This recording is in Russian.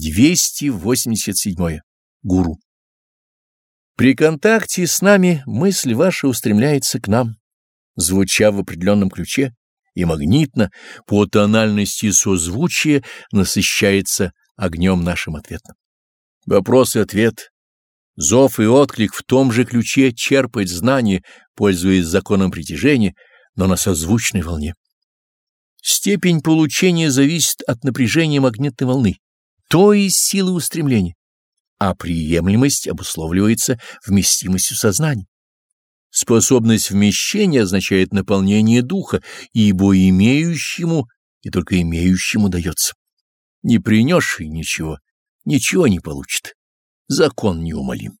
287. Гуру. При контакте с нами мысль ваша устремляется к нам, звуча в определенном ключе, и магнитно по тональности созвучия насыщается огнем нашим ответом. Вопрос и ответ, зов и отклик в том же ключе черпать знания, пользуясь законом притяжения, но на созвучной волне. Степень получения зависит от напряжения магнитной волны то есть сила устремления, а приемлемость обусловливается вместимостью сознания. Способность вмещения означает наполнение духа, ибо имеющему и только имеющему дается. Не принесший ничего, ничего не получит. Закон неумолим.